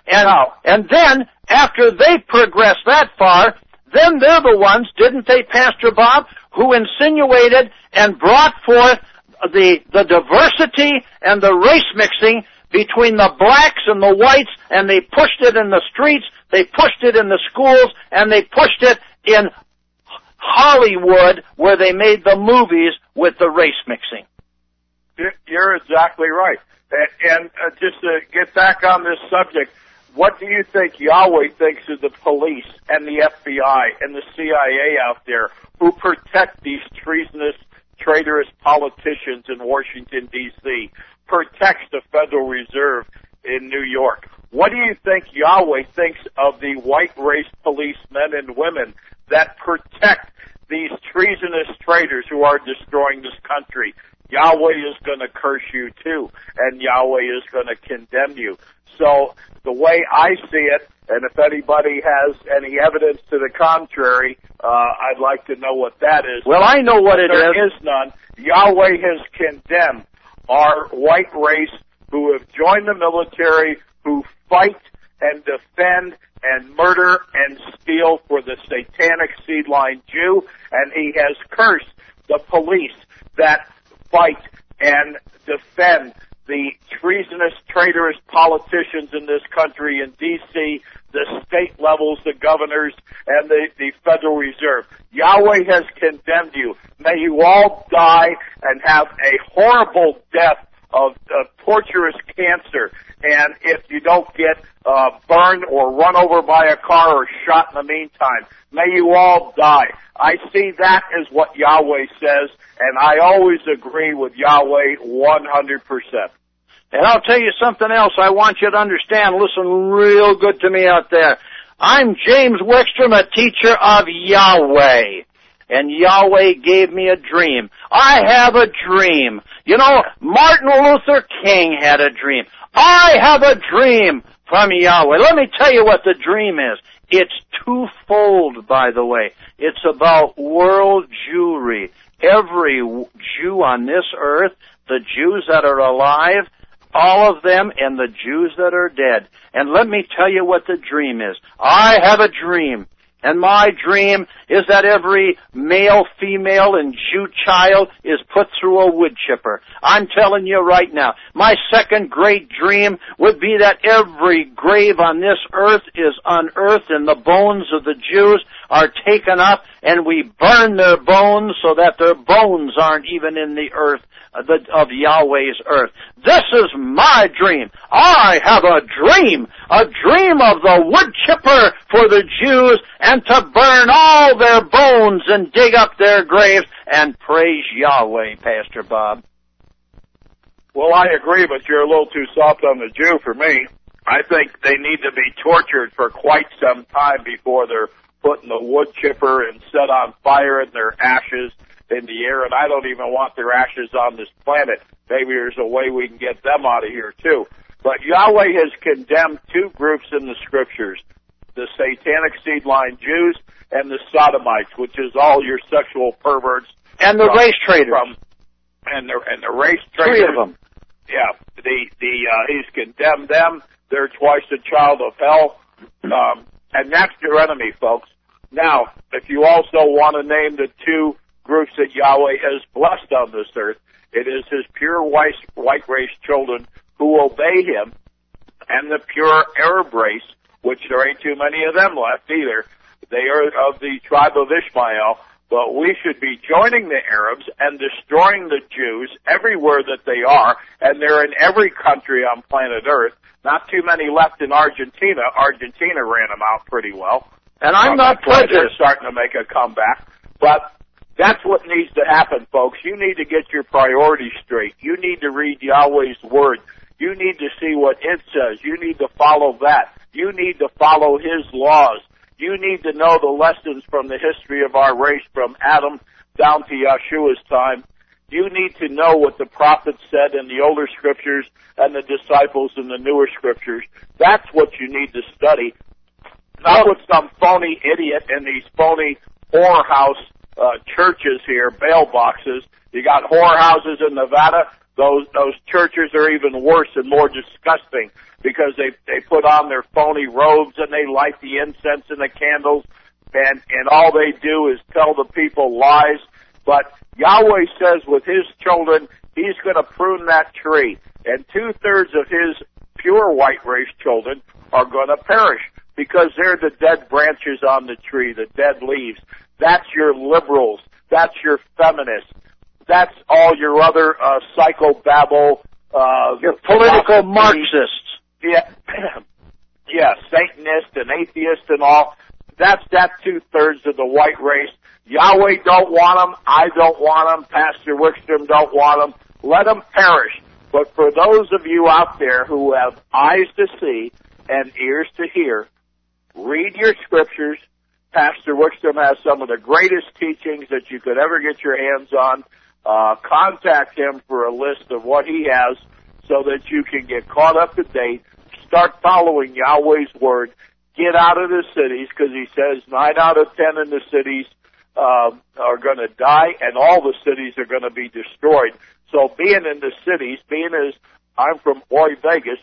[SPEAKER 1] And, and then, after they progress that far, then they're the ones, didn't they, Pastor Bob, who insinuated and brought forth the, the diversity and the race mixing between the blacks and the whites, and they pushed it in the streets, they pushed it in the schools, and they pushed it in Hollywood, where they made the movies with the race mixing.
[SPEAKER 2] You're exactly right. And, uh, just to get back on this subject, what do you think Yahweh thinks of the police and the FBI and the CIA out there who protect these treasonous, traitorous politicians in Washington, D.C., protects the Federal Reserve in New York? What do you think Yahweh thinks of the white race policemen and women that protect these treasonous traitors who are destroying this country? Yahweh is going to curse you too, and Yahweh is going to condemn you. So the way I see it, and if anybody has any evidence to the contrary, uh, I'd like to know what that is.
[SPEAKER 1] Well, I know what it
[SPEAKER 2] there
[SPEAKER 1] is.
[SPEAKER 2] is none. Yahweh has condemned our white race who have joined the military, who fight and defend and murder and steal for the satanic seedline Jew, and he has cursed the police that fight and defend the treasonous, traitorous politicians in this country in D.C., the state levels, the governors, and the, the Federal Reserve. Yahweh has condemned you. May you all die and have a horrible death of, of torturous cancer. And if you don't get uh, burned or run over by a car or shot in the meantime, may you all die. I see that as what Yahweh says, and I always agree with Yahweh 100%.
[SPEAKER 1] And I'll tell you something else I want you to understand. Listen real good to me out there. I'm James Wickstrom, a teacher of Yahweh. And Yahweh gave me a dream. I have a dream. You know, Martin Luther King had a dream. I have a dream from Yahweh. Let me tell you what the dream is. It's twofold, by the way. It's about world Jewry. Every Jew on this earth, the Jews that are alive, all of them, and the Jews that are dead. And let me tell you what the dream is. I have a dream and my dream is that every male, female, and Jew child is put through a wood chipper. I'm telling you right now, my second great dream would be that every grave on this earth is unearthed and the bones of the Jews are taken up and we burn their bones so that their bones aren't even in the earth uh, of Yahweh's earth. This is my dream. I have a dream, a dream of the wood chipper for the Jews and to burn all their bones and dig up their graves and praise Yahweh, Pastor Bob.
[SPEAKER 2] Well, I agree, but you're a little too soft on the Jew for me. I think they need to be tortured for quite some time before they're put in the wood chipper and set on fire in their ashes in the air, and I don't even want their ashes on this planet. Maybe there's a way we can get them out of here too. But Yahweh has condemned two groups in the scriptures, the satanic seed line Jews and the sodomites, which is all your sexual perverts.
[SPEAKER 1] And the from, race traders. From,
[SPEAKER 2] and the, and the race traders.
[SPEAKER 1] Three of them.
[SPEAKER 2] Yeah, the, the, uh, he's condemned them. They're twice a child of hell. Um, and that's your enemy, folks. Now, if you also want to name the two groups that Yahweh has blessed on this earth. It is his pure white, white race children who obey him and the pure Arab race, which there ain't too many of them left either. They are of the tribe of Ishmael, but we should be joining the Arabs and destroying the Jews everywhere that they are, and they're in every country on planet Earth. Not too many left in Argentina. Argentina ran them out pretty well.
[SPEAKER 1] And I'm not prejudiced.
[SPEAKER 2] They're starting to make a comeback. But that's what needs to happen, folks. You need to get your priorities straight. You need to read Yahweh's Word. You need to see what it says. You need to follow that. You need to follow His laws. You need to know the lessons from the history of our race from Adam down to Yeshua's time. You need to know what the prophets said in the older scriptures and the disciples in the newer scriptures. That's what you need to study. Not with some phony idiot in these phony whorehouse uh, churches here, bail boxes. You got whorehouses in Nevada. Those those churches are even worse and more disgusting because they they put on their phony robes and they light the incense and the candles and and all they do is tell the people lies. But Yahweh says with His children, He's going to prune that tree, and two thirds of His pure white race children are going to perish because they're the dead branches on the tree, the dead leaves. That's your liberals. That's your feminists. That's all your other uh, psychobabble. Uh,
[SPEAKER 1] your political Marxists.
[SPEAKER 2] Yeah, yeah, Satanists and atheists and all. That's that two thirds of the white race. Yahweh don't want them. I don't want them. Pastor Wickstrom don't want them. Let them perish. But for those of you out there who have eyes to see and ears to hear, read your scriptures, Pastor Wickstrom has some of the greatest teachings that you could ever get your hands on. Uh, contact him for a list of what he has so that you can get caught up to date. Start following Yahweh's word. Get out of the cities because he says nine out of ten in the cities uh, are going to die and all the cities are going to be destroyed. So being in the cities, being as I'm from Oy Vegas,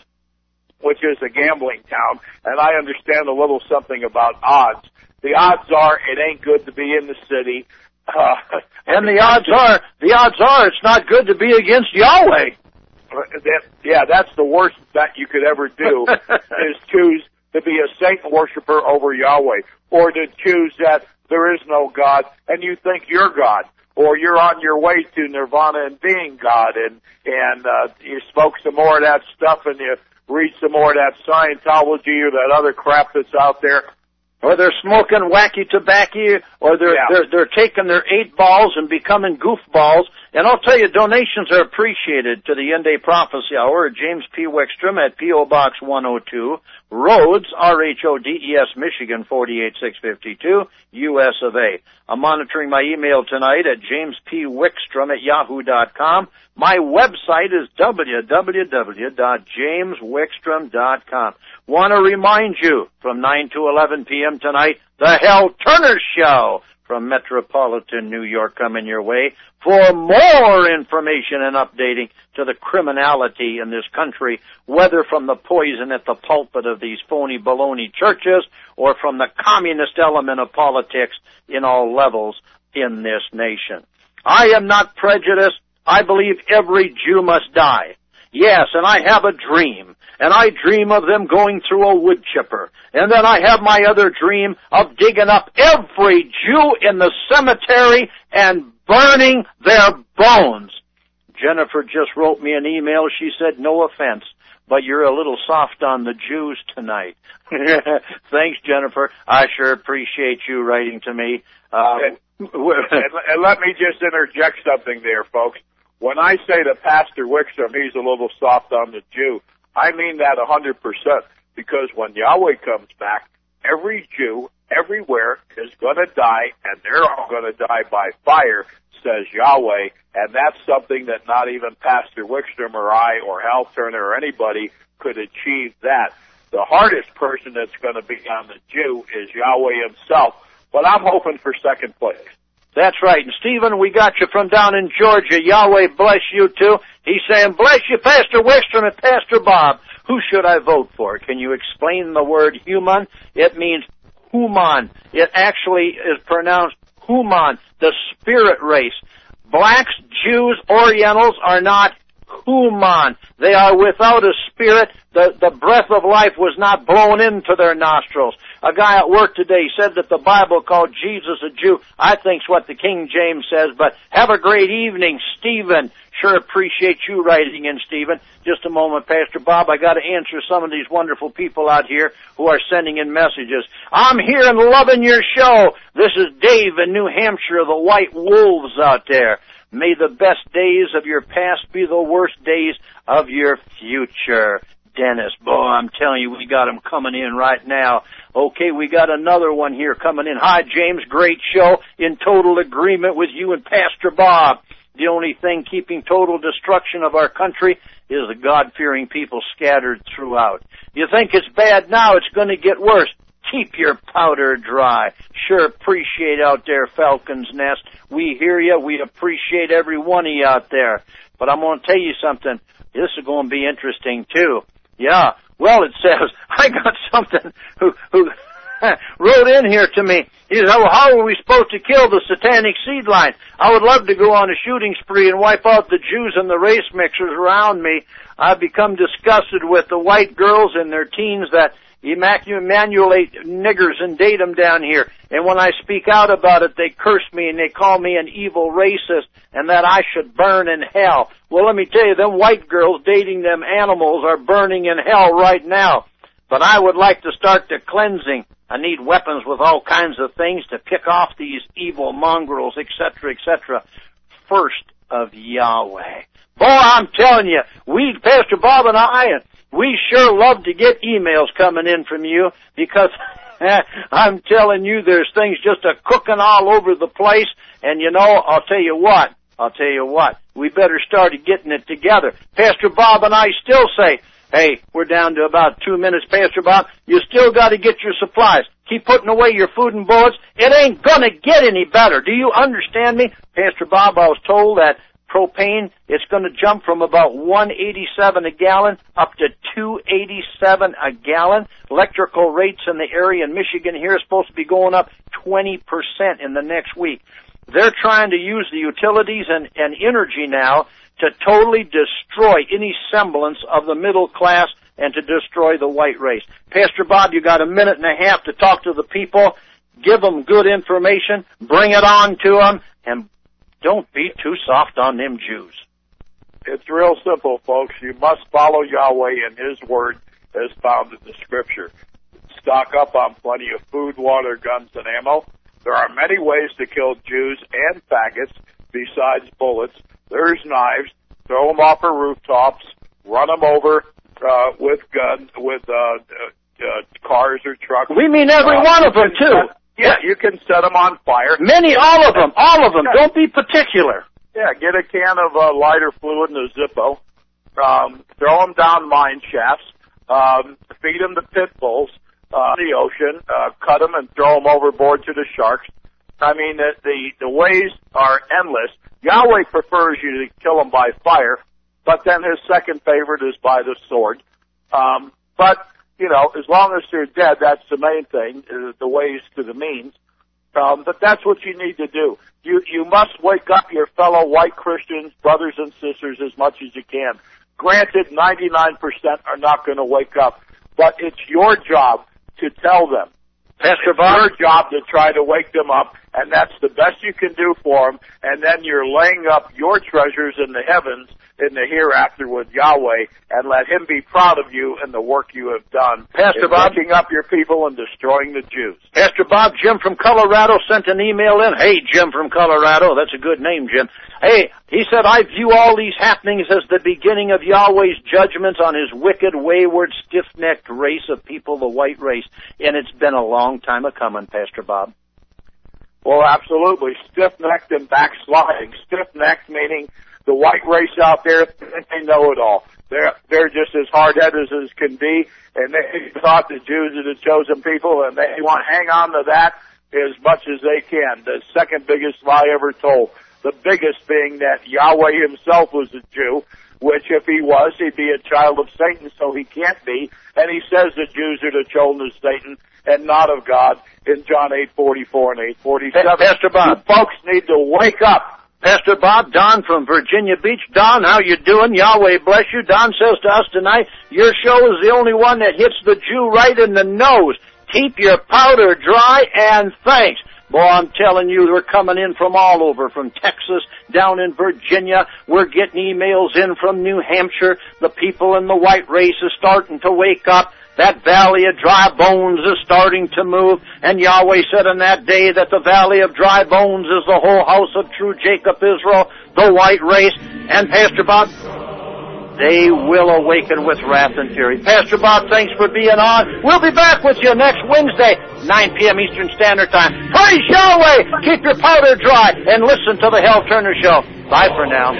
[SPEAKER 2] which is a gambling town, and I understand a little something about odds the odds are it ain't good to be in the city.
[SPEAKER 1] Uh, and the odds are, the odds are it's not good to be against Yahweh.
[SPEAKER 2] That, yeah, that's the worst that you could ever do is choose to be a Satan worshiper over Yahweh, or to choose that there is no God and you think you're God, or you're on your way to nirvana and being God, and and uh, you smoke some more of that stuff and you read some more of that Scientology or that other crap that's out there
[SPEAKER 1] or they're smoking wacky tobacco, or they're, yeah. they're, they're taking their eight balls and becoming goofballs. And I'll tell you, donations are appreciated to the End Day Prophecy Hour at James P. Wickstrom at P.O. Box 102, Rhodes, R-H-O-D-E-S, Michigan 48652, U.S. of A. I'm monitoring my email tonight at James P. Wickstrom at yahoo.com. My website is www.jameswickstrom.com. Want to remind you from 9 to 11 p.m. p.m. tonight, The Hal Turner Show from Metropolitan New York coming your way for more information and updating to the criminality in this country, whether from the poison at the pulpit of these phony baloney churches or from the communist element of politics in all levels in this nation. I am not prejudiced. I believe every Jew must die. Yes, and I have a dream. And I dream of them going through a wood chipper. And then I have my other dream of digging up every Jew in the cemetery and burning their bones. Jennifer just wrote me an email. She said, no offense, but you're a little soft on the Jews tonight. Thanks, Jennifer. I sure appreciate you writing to me. Uh,
[SPEAKER 2] and, and let me just interject something there, folks. When I say to Pastor Wickstrom he's a little soft on the Jew, I mean that a hundred percent because when Yahweh comes back, every Jew everywhere is going to die, and they're all going to die by fire, says Yahweh, and that's something that not even Pastor Wickstrom or I or Hal Turner or anybody could achieve that. The hardest person that's going to be on the Jew is Yahweh himself, but I'm hoping for second place.
[SPEAKER 1] That's right. And Stephen, we got you from down in Georgia. Yahweh bless you too. He's saying, bless you, Pastor Wickstrom and Pastor Bob. Who should I vote for? Can you explain the word human? It means human. It actually is pronounced human, the spirit race. Blacks, Jews, Orientals are not human. They are without a spirit. The, the breath of life was not blown into their nostrils. A guy at work today said that the Bible called Jesus a Jew. I think's what the King James says, but have a great evening, Stephen. Sure appreciate you writing in, Stephen. Just a moment, Pastor Bob. I got to answer some of these wonderful people out here who are sending in messages. I'm here and loving your show. This is Dave in New Hampshire, the White Wolves out there. May the best days of your past be the worst days of your future. Dennis. Boy, I'm telling you, we got him coming in right now. Okay, we got another one here coming in. Hi, James. Great show. In total agreement with you and Pastor Bob. The only thing keeping total destruction of our country is the God-fearing people scattered throughout. You think it's bad now, it's going to get worse. Keep your powder dry. Sure appreciate out there, Falcon's Nest. We hear you. We appreciate every one of you out there. But I'm going to tell you something. This is going to be interesting too. Yeah. Well, it says I got something who who wrote in here to me. He said, well, how are we supposed to kill the satanic seed line? I would love to go on a shooting spree and wipe out the Jews and the race mixers around me. I've become disgusted with the white girls and their teens that emmaculate niggers and date them down here. And when I speak out about it, they curse me and they call me an evil racist and that I should burn in hell. Well, let me tell you, them white girls dating them animals are burning in hell right now. But I would like to start the cleansing. I need weapons with all kinds of things to pick off these evil mongrels, etc., etc. First of Yahweh. Boy, I'm telling you, we, Pastor Bob and I, and we sure love to get emails coming in from you because I'm telling you there's things just a cooking all over the place and you know, I'll tell you what, I'll tell you what, we better start getting it together. Pastor Bob and I still say, hey, we're down to about two minutes, Pastor Bob, you still gotta get your supplies. Keep putting away your food and bullets. It ain't gonna get any better. Do you understand me? Pastor Bob, I was told that propane, it's going to jump from about 187 a gallon up to 287 a gallon. Electrical rates in the area in Michigan here are supposed to be going up 20% in the next week. They're trying to use the utilities and, and energy now to totally destroy any semblance of the middle class and to destroy the white race. Pastor Bob, you got a minute and a half to talk to the people. Give them good information. Bring it on to them. And don't be too soft on them Jews.
[SPEAKER 2] It's real simple, folks. You must follow Yahweh and His Word as found in the Scripture. Stock up on plenty of food, water, guns, and ammo. There are many ways to kill Jews and faggots besides bullets. There's knives. Throw them off of rooftops. Run them over uh, with guns, with uh, uh, uh, cars or trucks.
[SPEAKER 1] We mean every uh, one of them too.
[SPEAKER 2] Yeah, you can set them on fire.
[SPEAKER 1] Many, all of them, all of them. Yeah. Don't be particular.
[SPEAKER 2] Yeah, get a can of uh, lighter fluid in a Zippo. Um, throw them down mine shafts. Um, feed them to pit bulls. uh, the ocean, uh, cut them and throw them overboard to the sharks. I mean, the, the, the ways are endless. Yahweh prefers you to kill them by fire, but then his second favorite is by the sword. Um, but, you know, as long as they're dead, that's the main thing, is the ways to the means. Um, but that's what you need to do. You, you must wake up your fellow white Christians, brothers and sisters as much as you can. Granted, 99% are not going to wake up, but it's your job to tell them.
[SPEAKER 1] Pastor
[SPEAKER 2] it's
[SPEAKER 1] Bob?
[SPEAKER 2] your job to try to wake them up, and that's the best you can do for them. And then you're laying up your treasures in the heavens in the hereafter with Yahweh, and let Him be proud of you and the work you have done.
[SPEAKER 1] Pastor Bob?
[SPEAKER 2] waking up your people and destroying the Jews.
[SPEAKER 1] Pastor Bob, Jim from Colorado sent an email in. Hey, Jim from Colorado. That's a good name, Jim. Hey, he said, I view all these happenings as the beginning of Yahweh's judgments on his wicked, wayward, stiff-necked race of people, the white race. And it's been a long time a coming, Pastor Bob.
[SPEAKER 2] Well, absolutely. Stiff-necked and backsliding. Stiff-necked meaning the white race out there, they know it all. They're, they're just as hard-headed as can be, and they thought the Jews are the chosen people, and they want to hang on to that as much as they can. The second biggest lie ever told. The biggest being that Yahweh himself was a Jew, which if he was, he'd be a child of Satan, so he can't be. And he says the Jews are the children of Satan and not of God in John 8:44 and 8:47.
[SPEAKER 1] Pastor Bob.
[SPEAKER 2] You folks need to wake up.
[SPEAKER 1] Pastor Bob, Don from Virginia Beach. Don, how you doing? Yahweh bless you. Don says to us tonight, your show is the only one that hits the Jew right in the nose. Keep your powder dry and thanks. Boy, I'm telling you, they're coming in from all over, from Texas, down in Virginia. We're getting emails in from New Hampshire. The people in the white race is starting to wake up. That valley of dry bones is starting to move. And Yahweh said in that day that the valley of dry bones is the whole house of true Jacob Israel, the white race. And Pastor Bob, they will awaken with wrath and fury. Pastor Bob, thanks for being on. We'll be back with you next Wednesday, 9 p.m. Eastern Standard Time. Praise Yahweh! Keep your powder dry and listen to the Hal Turner Show. Bye for now.